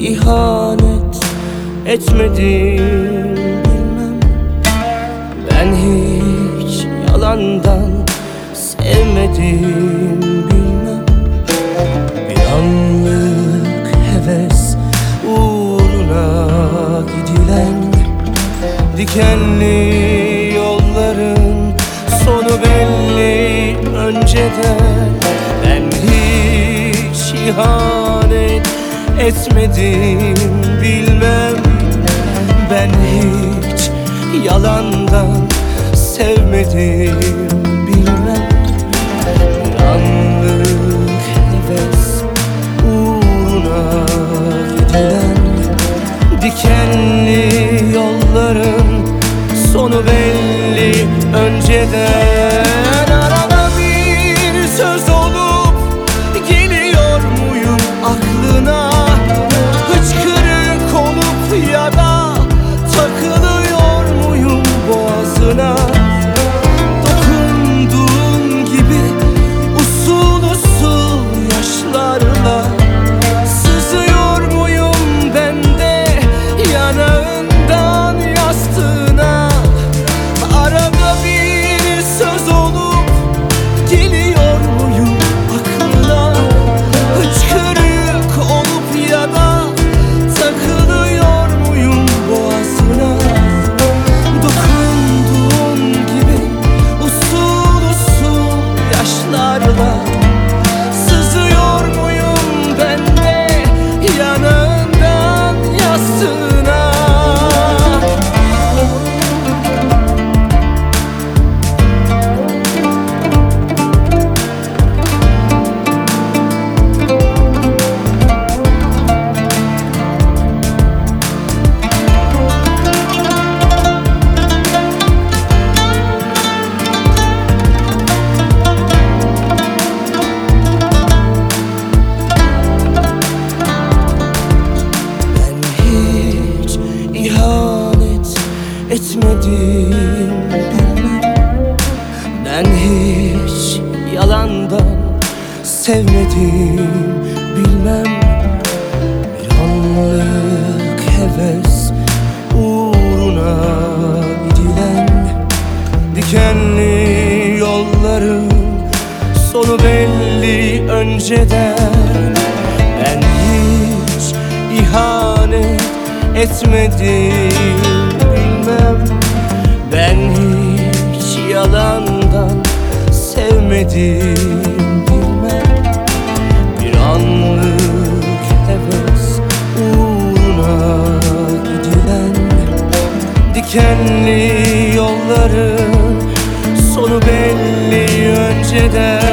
ihanet etmedim bilmem Ben hiç yalandan sevmedim bilmem. Bir anlık heves uğruna gidilen Dikenli yolların sonu belli önceden. Ben hiç ihanet etmedim bilmem. Ben hiç yalandan sevmedim bilmem. Bir heves uğruna gidilen Dikenli yolların sonu belli önceden bilmem Ben hiç yalandan sevmedim bilmem. Bir anlık heves uğruna gidilen Dikenli yolların sonu belli önceden. Ben hiç ihanet etmedim bilmem Bir anlık heves uğruna gidilen Dikenli yolların sonu belli önceden